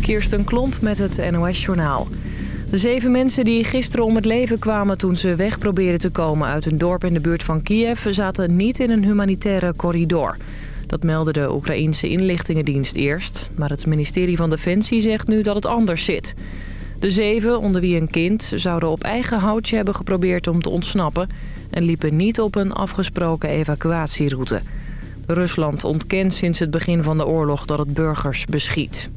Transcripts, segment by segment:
Kirsten Klomp met het NOS-journaal. De zeven mensen die gisteren om het leven kwamen toen ze weg probeerden te komen uit een dorp in de buurt van Kiev... zaten niet in een humanitaire corridor. Dat meldde de Oekraïense inlichtingendienst eerst. Maar het ministerie van Defensie zegt nu dat het anders zit. De zeven, onder wie een kind, zouden op eigen houtje hebben geprobeerd om te ontsnappen... en liepen niet op een afgesproken evacuatieroute. Rusland ontkent sinds het begin van de oorlog dat het burgers beschiet.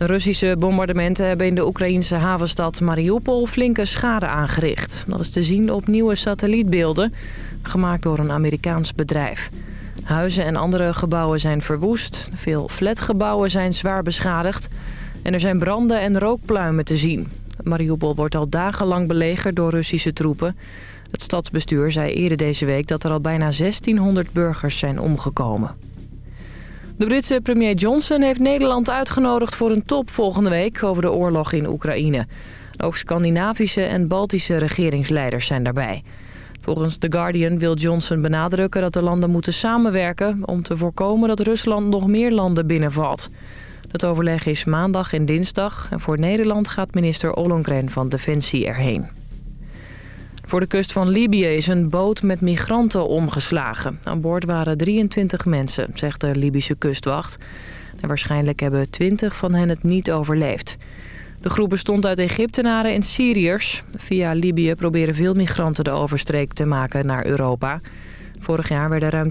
Russische bombardementen hebben in de Oekraïnse havenstad Mariupol flinke schade aangericht. Dat is te zien op nieuwe satellietbeelden, gemaakt door een Amerikaans bedrijf. Huizen en andere gebouwen zijn verwoest, veel flatgebouwen zijn zwaar beschadigd... en er zijn branden en rookpluimen te zien. Mariupol wordt al dagenlang belegerd door Russische troepen. Het stadsbestuur zei eerder deze week dat er al bijna 1600 burgers zijn omgekomen. De Britse premier Johnson heeft Nederland uitgenodigd voor een top volgende week over de oorlog in Oekraïne. Ook Scandinavische en Baltische regeringsleiders zijn daarbij. Volgens The Guardian wil Johnson benadrukken dat de landen moeten samenwerken... om te voorkomen dat Rusland nog meer landen binnenvalt. Het overleg is maandag en dinsdag en voor Nederland gaat minister Ollongren van Defensie erheen. Voor de kust van Libië is een boot met migranten omgeslagen. Aan boord waren 23 mensen, zegt de Libische kustwacht. Waarschijnlijk hebben 20 van hen het niet overleefd. De groep bestond uit Egyptenaren en Syriërs. Via Libië proberen veel migranten de overstreek te maken naar Europa. Vorig jaar werden ruim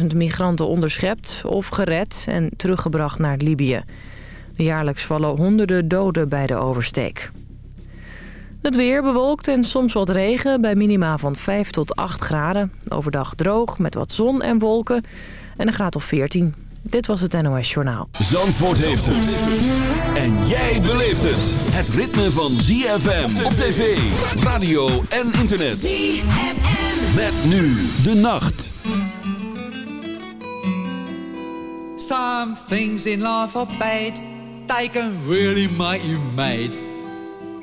32.000 migranten onderschept of gered en teruggebracht naar Libië. Jaarlijks vallen honderden doden bij de oversteek. Het weer bewolkt en soms wat regen bij minima van 5 tot 8 graden. Overdag droog met wat zon en wolken en een graad of 14. Dit was het NOS Journaal. Zandvoort heeft het. En jij beleeft het. Het ritme van ZFM op tv, radio en internet. ZFM. Met nu de nacht. Some things in life are bad. They can really make you mad.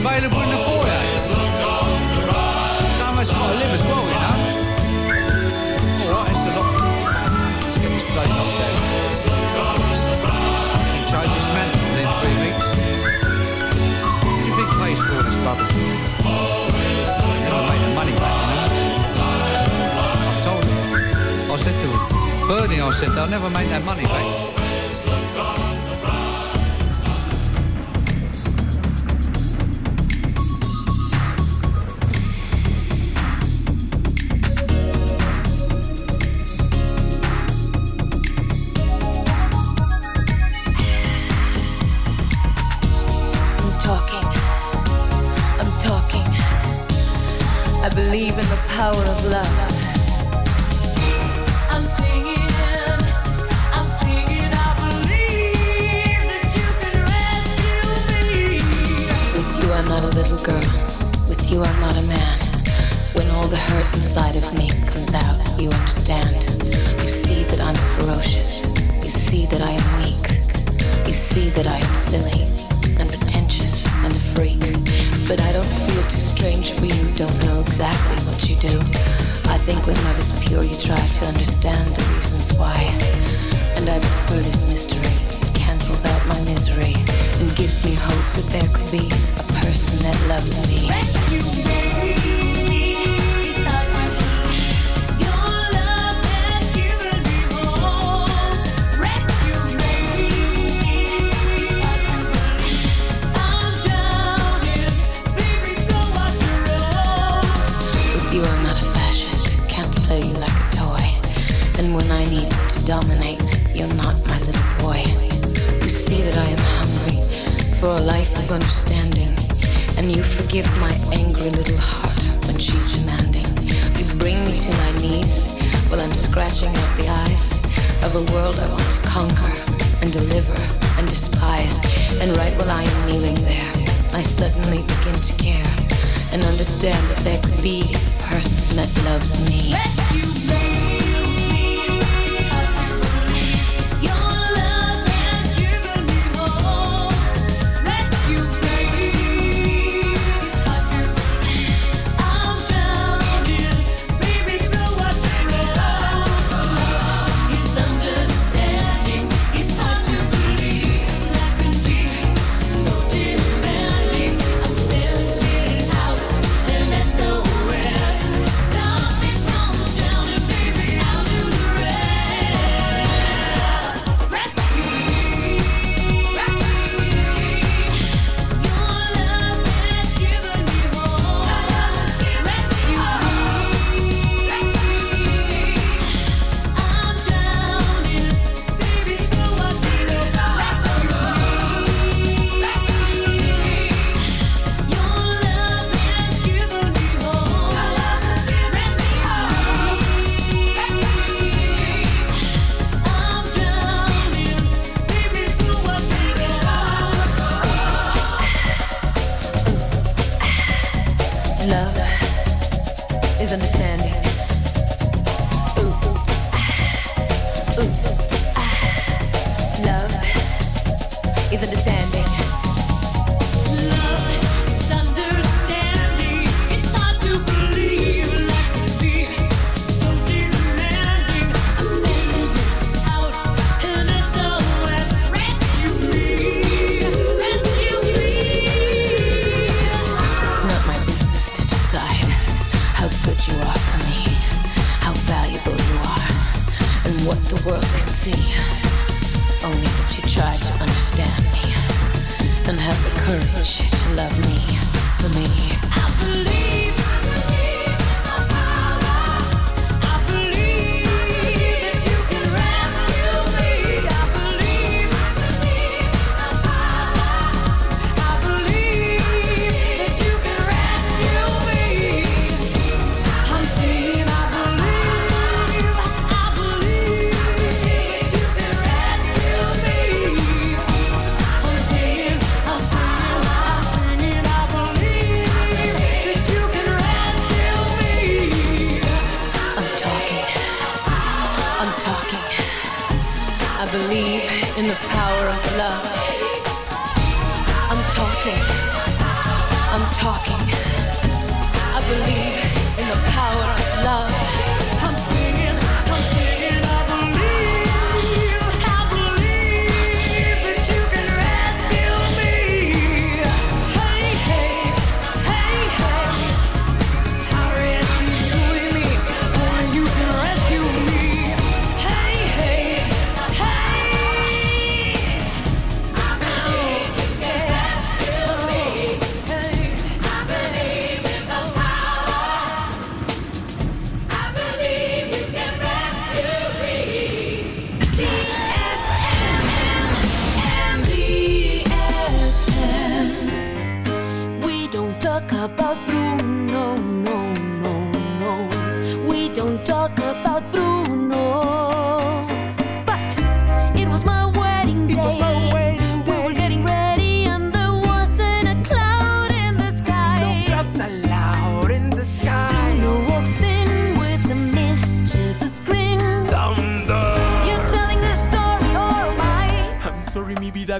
available in the foyer. So much got to live as well, you know. All right, it's a lot. Let's get this plate up there. And try this man within three weeks. What do you think pays for this bubble? Never made the money back, you know. I told him. I said to him, Bernie, I said, they'll never make that money back.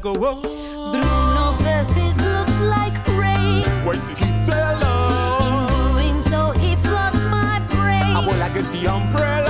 go, oh. Bruno says it looks like rain. Where's the heat In doing so, he floods my brain. I will like the umbrella.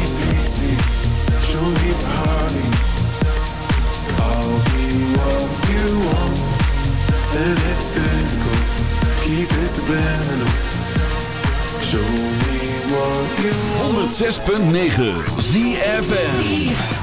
Keep it subliminal. Show me what you want. 106.9 ZFM.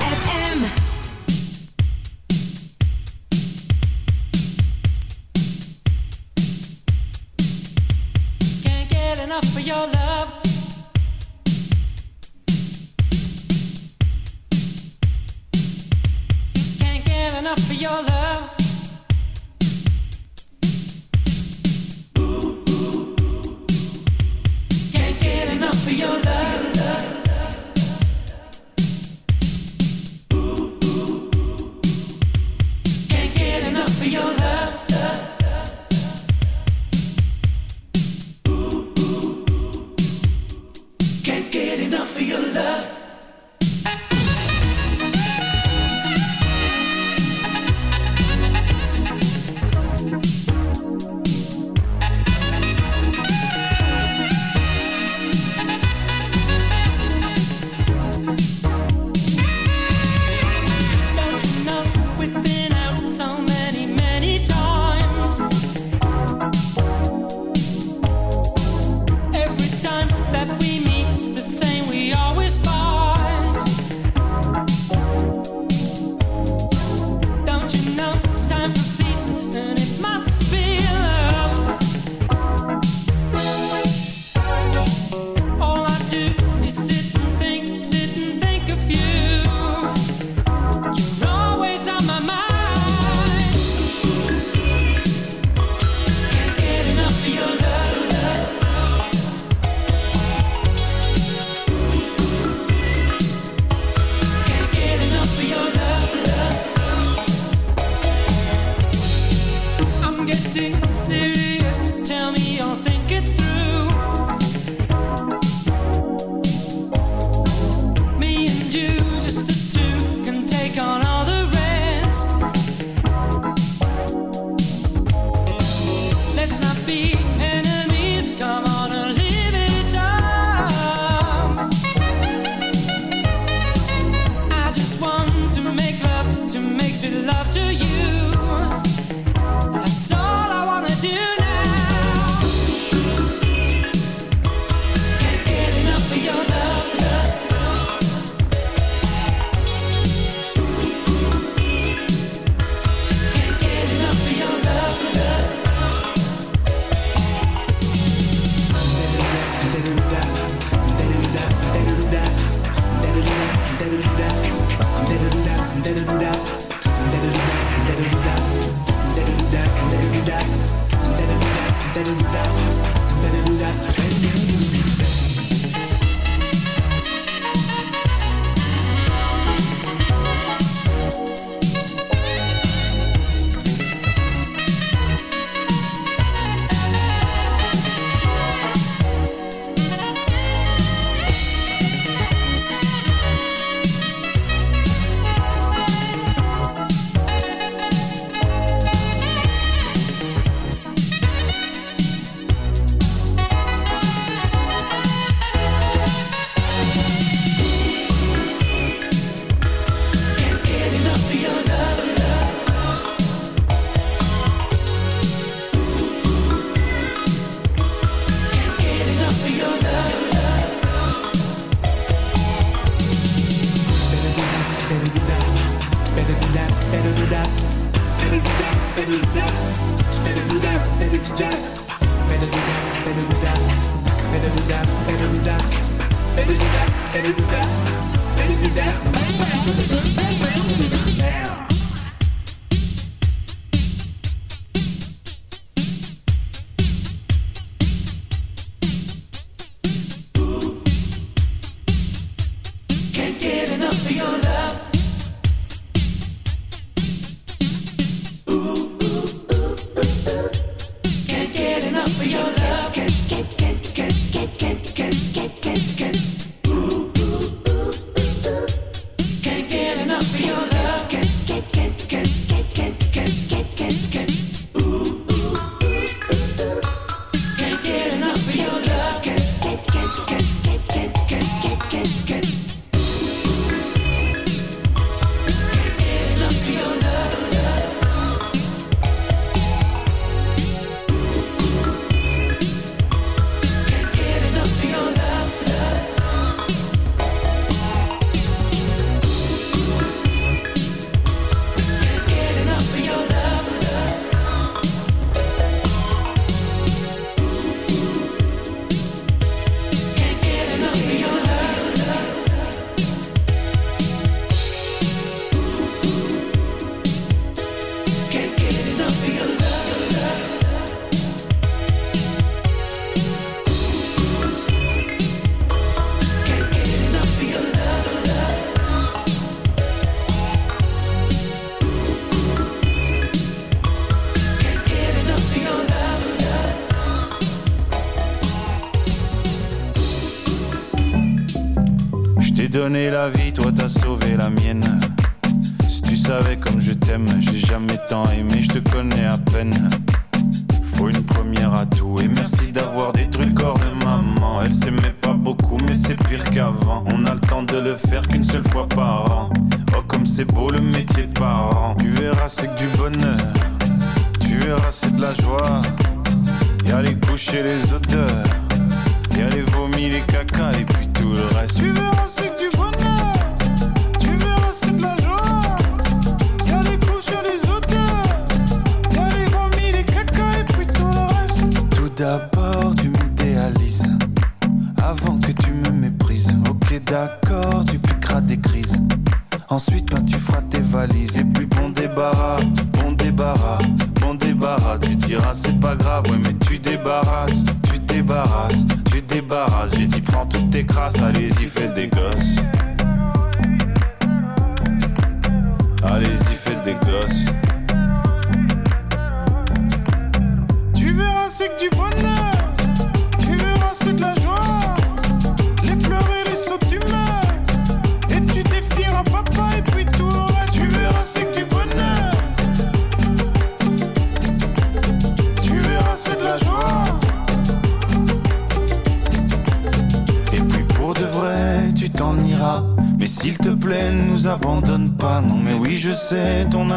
la vie, toi t'as sauvé la mienne. Si tu savais comme je t'aime, j'ai jamais tant aimé, je te connais à peine.